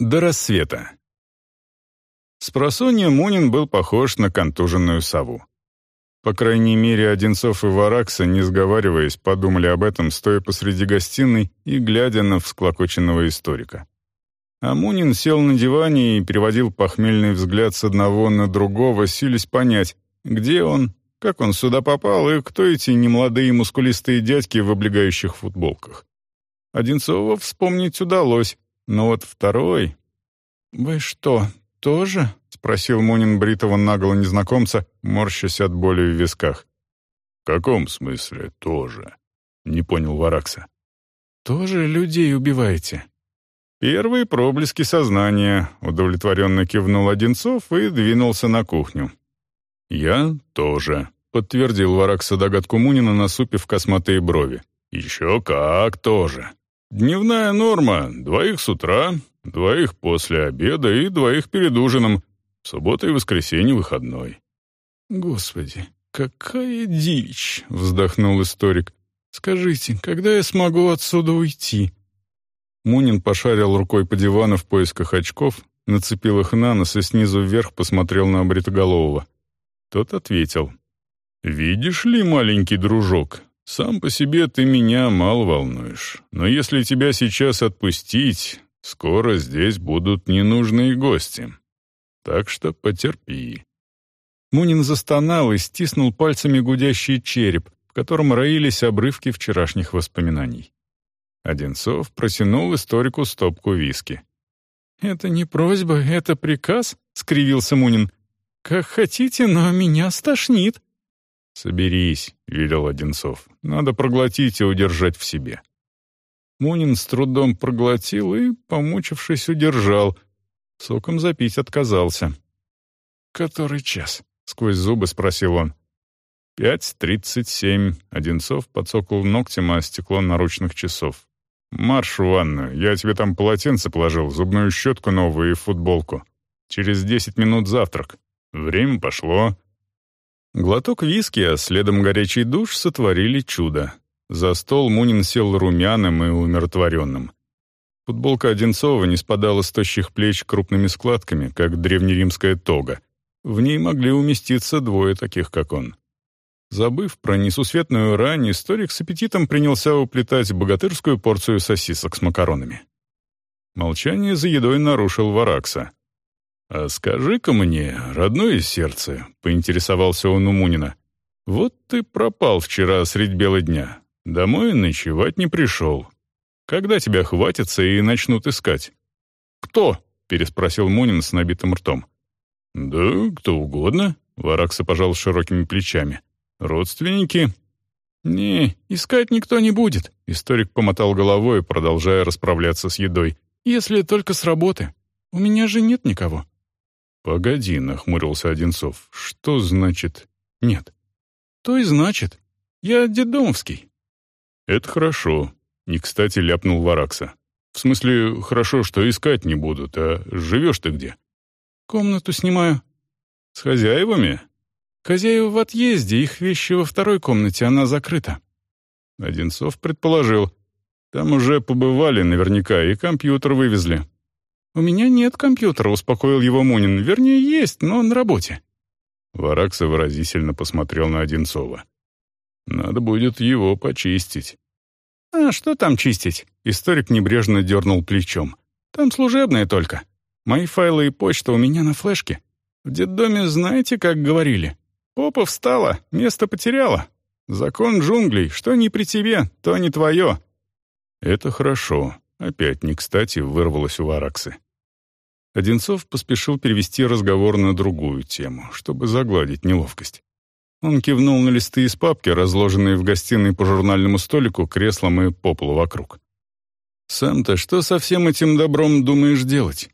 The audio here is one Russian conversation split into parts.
До рассвета. Спросонья Мунин был похож на контуженную сову. По крайней мере, Одинцов и Варакса, не сговариваясь, подумали об этом, стоя посреди гостиной и глядя на всклокоченного историка. А Мунин сел на диване и переводил похмельный взгляд с одного на другого, силясь понять, где он, как он сюда попал и кто эти немолодые мускулистые дядьки в облегающих футболках. Одинцова вспомнить удалось, но вот второй... «Вы что, тоже?» — спросил Мунин бритого наголо незнакомца, морщась от боли в висках. «В каком смысле тоже?» — не понял Варакса. «Тоже людей убиваете?» «Первые проблески сознания», — удовлетворенно кивнул Одинцов и двинулся на кухню. «Я тоже», — подтвердил Варакса догадку Мунина, насупив косматые брови. «Еще как тоже. Дневная норма — двоих с утра, двоих после обеда и двоих перед ужином. Суббота и воскресенье выходной. «Господи, какая дичь!» — вздохнул историк. «Скажите, когда я смогу отсюда уйти?» Мунин пошарил рукой по дивану в поисках очков, нацепил их на нос и снизу вверх посмотрел на Бритоголового. Тот ответил. «Видишь ли, маленький дружок, сам по себе ты меня мало волнуешь, но если тебя сейчас отпустить, скоро здесь будут ненужные гости. Так что потерпи». Мунин застонал и стиснул пальцами гудящий череп, в котором роились обрывки вчерашних воспоминаний. Одинцов протянул историку стопку виски. «Это не просьба, это приказ», — скривился Мунин. «Как хотите, но меня стошнит». «Соберись», — велел Одинцов. «Надо проглотить и удержать в себе». Мунин с трудом проглотил и, помучившись, удержал. Соком запить отказался. «Который час?» — сквозь зубы спросил он. «Пять тридцать семь». Одинцов подсокал ногтем о стекло наручных часов. «Марш в ванную. Я тебе там полотенце положил, зубную щетку новую и футболку. Через десять минут завтрак. Время пошло». Глоток виски, а следом горячий душ сотворили чудо. За стол Мунин сел румяным и умиротворенным. Футболка Одинцова не спадала с тощих плеч крупными складками, как древнеримская тога. В ней могли уместиться двое таких, как он. Забыв про несусветную рань, историк с аппетитом принялся уплетать богатырскую порцию сосисок с макаронами. Молчание за едой нарушил Варакса. «А скажи-ка мне, родное сердце», — поинтересовался он у Мунина, «вот ты пропал вчера средь бела дня. Домой ночевать не пришел. Когда тебя хватится и начнут искать?» «Кто?» — переспросил Мунин с набитым ртом. «Да кто угодно», — Варакса пожал широкими плечами. «Родственники?» «Не, искать никто не будет», — историк помотал головой, продолжая расправляться с едой. «Если только с работы. У меня же нет никого». «Погоди», — нахмурился Одинцов. «Что значит «нет»?» «То и значит. Я детдомовский». «Это хорошо», — не кстати ляпнул Варакса. «В смысле, хорошо, что искать не будут, а живешь ты где?» «Комнату снимаю». «С хозяевами?» «Хозяева в отъезде, их вещи во второй комнате, она закрыта». Одинцов предположил. «Там уже побывали наверняка и компьютер вывезли. «У меня нет компьютера», — успокоил его Мунин. «Вернее, есть, но на работе». Варакса выразительно посмотрел на Одинцова. «Надо будет его почистить». «А что там чистить?» — историк небрежно дернул плечом. «Там служебное только. Мои файлы и почта у меня на флешке. В детдоме знаете, как говорили? Попа встала, место потеряла. Закон джунглей, что не при тебе, то не твое». «Это хорошо», — опять не кстати вырвалось у Вараксы. Одинцов поспешил перевести разговор на другую тему, чтобы загладить неловкость. Он кивнул на листы из папки, разложенные в гостиной по журнальному столику, креслам и по полу вокруг. «Сам-то что со всем этим добром думаешь делать?»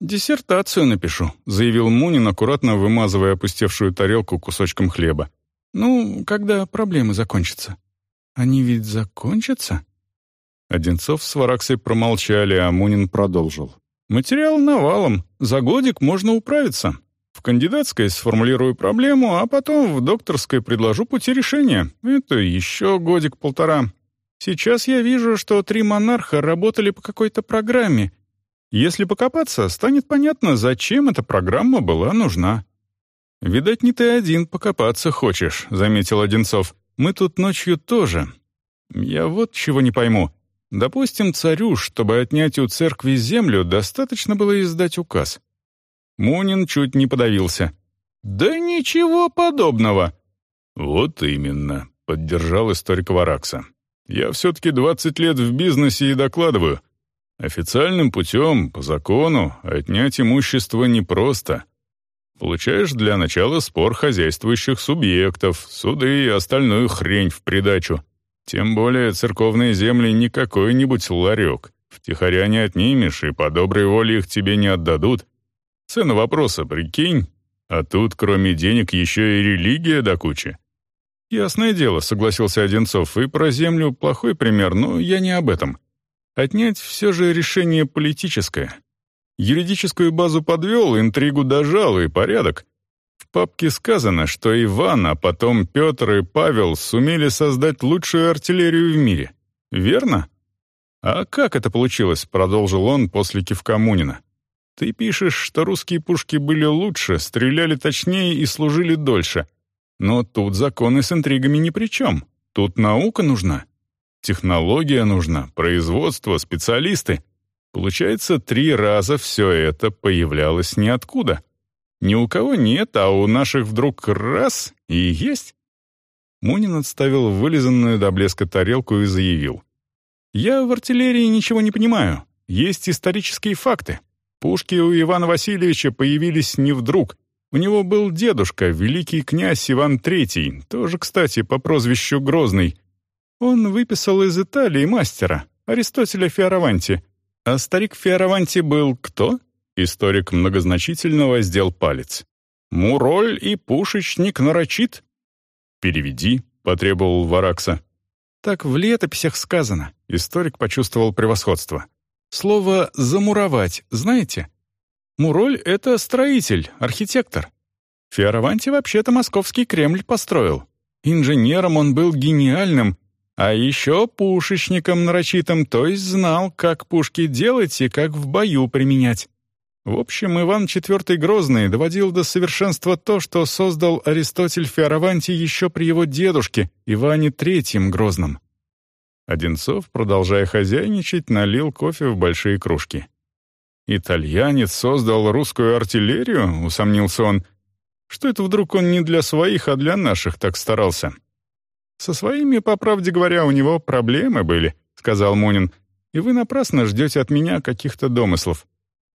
«Диссертацию напишу», — заявил Мунин, аккуратно вымазывая опустевшую тарелку кусочком хлеба. «Ну, когда проблемы закончатся». «Они ведь закончатся?» Одинцов с Вараксой промолчали, а Мунин продолжил. Материал навалом. За годик можно управиться. В кандидатской сформулирую проблему, а потом в докторской предложу пути решения. Это еще годик-полтора. Сейчас я вижу, что три монарха работали по какой-то программе. Если покопаться, станет понятно, зачем эта программа была нужна. «Видать, не ты один покопаться хочешь», — заметил Одинцов. «Мы тут ночью тоже. Я вот чего не пойму. Допустим, царю, чтобы отнять у церкви землю, достаточно было издать указ. Мунин чуть не подавился. «Да ничего подобного!» «Вот именно», — поддержал историк Варакса. «Я все-таки 20 лет в бизнесе и докладываю. Официальным путем, по закону, отнять имущество непросто. Получаешь для начала спор хозяйствующих субъектов, суды и остальную хрень в придачу. Тем более церковные земли не какой-нибудь ларек. Втихаря не отнимешь, и по доброй воле их тебе не отдадут. Цена вопроса, прикинь. А тут, кроме денег, еще и религия до кучи. «Ясное дело», — согласился Одинцов, — «и про землю плохой пример, но я не об этом. Отнять все же решение политическое. Юридическую базу подвел, интригу дожал и порядок. Папке сказано, что Иван, а потом Петр и Павел сумели создать лучшую артиллерию в мире. Верно? А как это получилось, продолжил он после кивка Мунина. Ты пишешь, что русские пушки были лучше, стреляли точнее и служили дольше. Но тут законы с интригами ни при чем. Тут наука нужна. Технология нужна, производство, специалисты. Получается, три раза все это появлялось ниоткуда. Ни у кого нет, а у наших вдруг раз — и есть. Мунин отставил вылизанную до блеска тарелку и заявил. «Я в артиллерии ничего не понимаю. Есть исторические факты. Пушки у Ивана Васильевича появились не вдруг. У него был дедушка, великий князь Иван III, тоже, кстати, по прозвищу Грозный. Он выписал из Италии мастера, Аристотеля Фиараванти. А старик Фиараванти был кто? Историк многозначительно воздел палец. «Муроль и пушечник нарочит?» «Переведи», — потребовал Варакса. «Так в летописях сказано», — историк почувствовал превосходство. Слово «замуровать» знаете? Муроль — это строитель, архитектор. Фиараванти вообще-то московский Кремль построил. Инженером он был гениальным, а еще пушечником нарочитым, то есть знал, как пушки делать и как в бою применять. В общем, Иван IV Грозный доводил до совершенства то, что создал Аристотель Фиараванти еще при его дедушке, Иване III Грозном. Одинцов, продолжая хозяйничать, налил кофе в большие кружки. «Итальянец создал русскую артиллерию?» — усомнился он. «Что это вдруг он не для своих, а для наших так старался?» «Со своими, по правде говоря, у него проблемы были», — сказал Мунин. «И вы напрасно ждете от меня каких-то домыслов.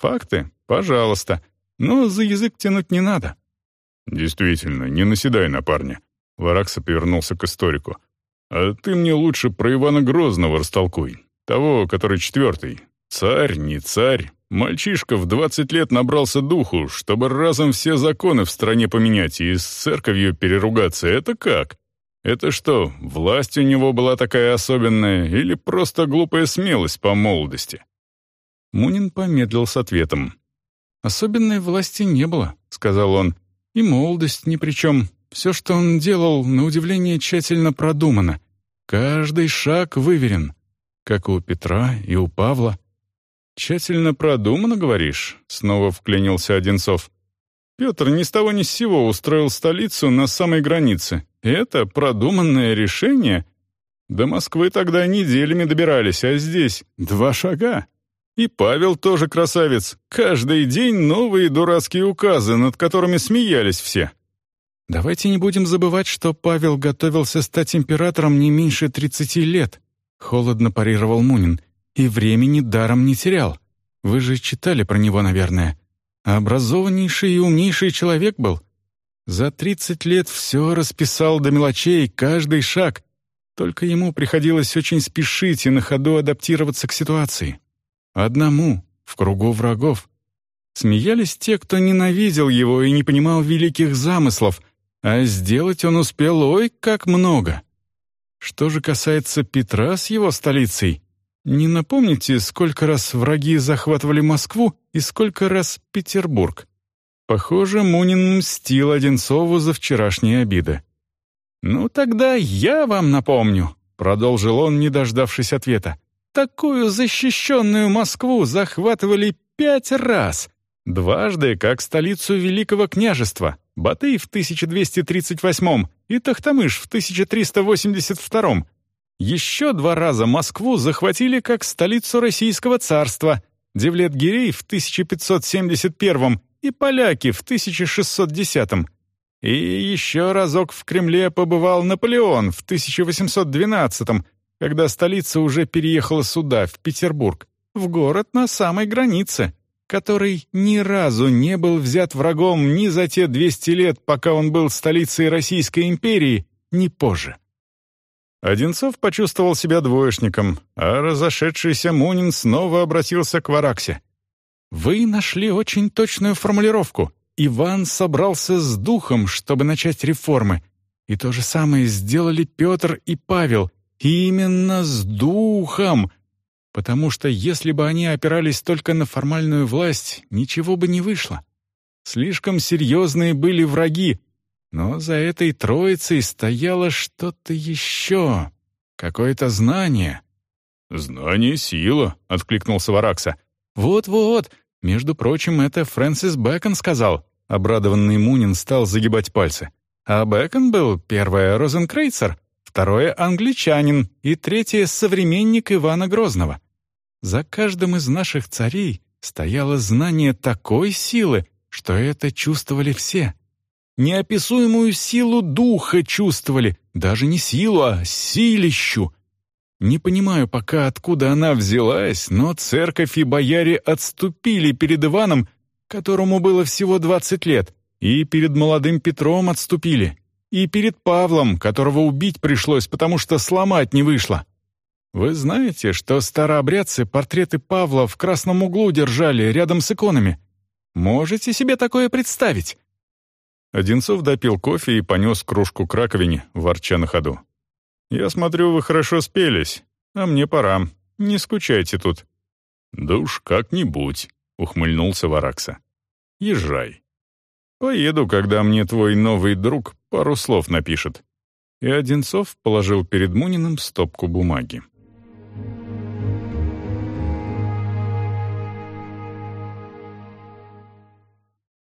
Факты? Пожалуйста. Но за язык тянуть не надо». «Действительно, не наседай на парня». Варакса повернулся к историку. А ты мне лучше про Ивана Грозного растолкуй. Того, который четвертый. Царь, не царь. Мальчишка в двадцать лет набрался духу, чтобы разом все законы в стране поменять и с церковью переругаться. Это как? Это что, власть у него была такая особенная или просто глупая смелость по молодости? Мунин помедлил с ответом. «Особенной власти не было», — сказал он. «И молодость ни при чем. Все, что он делал, на удивление тщательно продумано. Каждый шаг выверен, как у Петра и у Павла. «Тщательно продумано, говоришь?» — снова вклинился Одинцов. «Петр ни с того ни с сего устроил столицу на самой границе. это продуманное решение. До Москвы тогда неделями добирались, а здесь два шага. И Павел тоже красавец. Каждый день новые дурацкие указы, над которыми смеялись все. Давайте не будем забывать, что Павел готовился стать императором не меньше 30 лет, холодно парировал Мунин, и времени даром не терял. Вы же читали про него, наверное. Образованнейший и умнейший человек был. За 30 лет все расписал до мелочей, каждый шаг. Только ему приходилось очень спешить и на ходу адаптироваться к ситуации. Одному, в кругу врагов. Смеялись те, кто ненавидел его и не понимал великих замыслов — а сделать он успел ой как много. Что же касается Петра с его столицей, не напомните, сколько раз враги захватывали Москву и сколько раз Петербург? Похоже, Мунин мстил Одинцову за вчерашние обиды. «Ну тогда я вам напомню», — продолжил он, не дождавшись ответа. Такую защищенную Москву захватывали пять раз. Дважды как столицу Великого княжества, Батый в 1238 и Тахтамыш в 1382. Еще два раза Москву захватили как столицу Российского царства, Девлет-Гирей в 1571 и поляки в 1610. И еще разок в Кремле побывал Наполеон в 1812 когда столица уже переехала сюда, в Петербург, в город на самой границе, который ни разу не был взят врагом ни за те 200 лет, пока он был столицей Российской империи, ни позже. Одинцов почувствовал себя двоечником, а разошедшийся Мунин снова обратился к Вараксе. «Вы нашли очень точную формулировку. Иван собрался с духом, чтобы начать реформы. И то же самое сделали Петр и Павел, Именно с духом! Потому что если бы они опирались только на формальную власть, ничего бы не вышло. Слишком серьезные были враги, но за этой троицей стояло что-то еще, какое-то знание. «Знание — сила», — откликнулся Варакса. «Вот-вот, между прочим, это Фрэнсис Бэкон сказал». Обрадованный Мунин стал загибать пальцы. А Бэкон был первый Розенкрейцер, второе — англичанин и третье — современник Ивана Грозного. За каждым из наших царей стояло знание такой силы, что это чувствовали все. Неописуемую силу духа чувствовали, даже не силу, а силищу. Не понимаю пока, откуда она взялась, но церковь и бояре отступили перед Иваном, которому было всего двадцать лет, и перед молодым Петром отступили, и перед Павлом, которого убить пришлось, потому что сломать не вышло. Вы знаете, что старообрядцы портреты Павла в красном углу держали рядом с иконами? Можете себе такое представить?» Одинцов допил кофе и понес кружку к раковине, ворча на ходу. «Я смотрю, вы хорошо спелись, а мне пора. Не скучайте тут». «Да уж как-нибудь», — ухмыльнулся Варакса. «Езжай». Поеду, когда мне твой новый друг пару слов напишет». И Одинцов положил перед Муниным стопку бумаги.